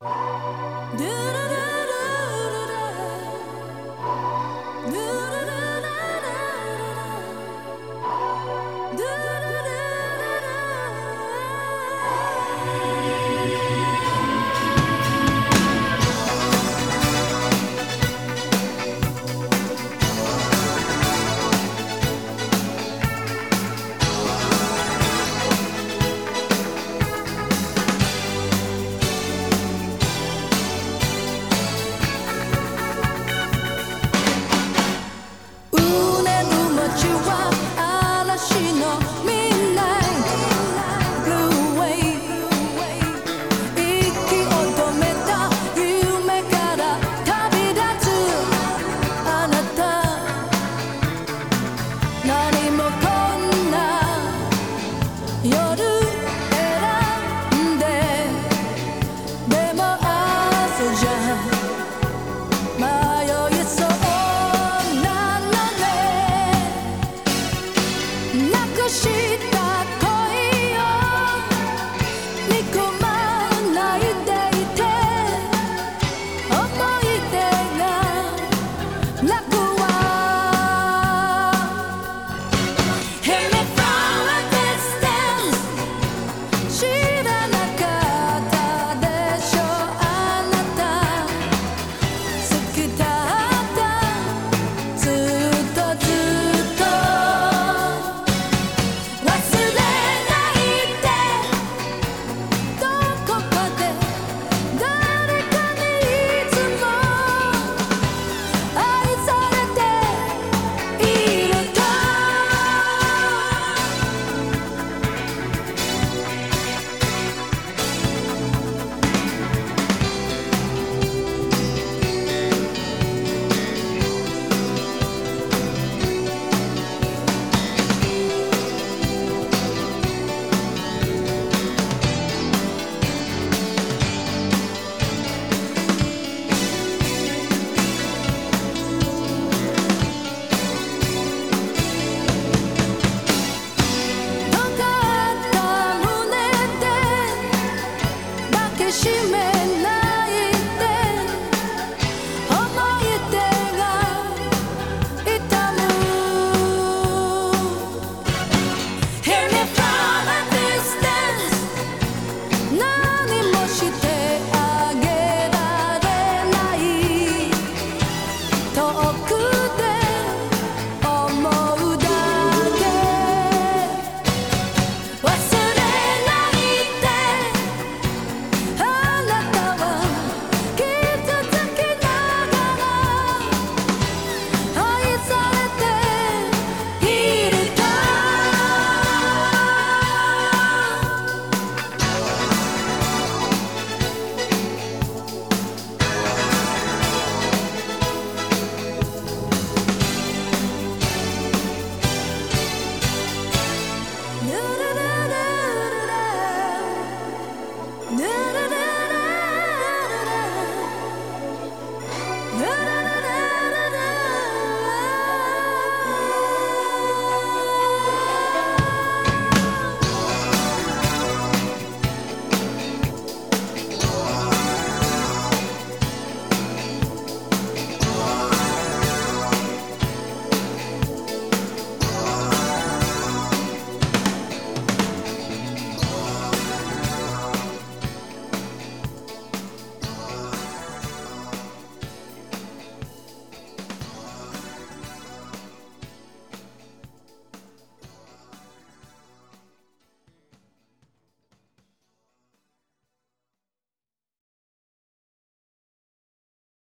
Da-da-da! Yarın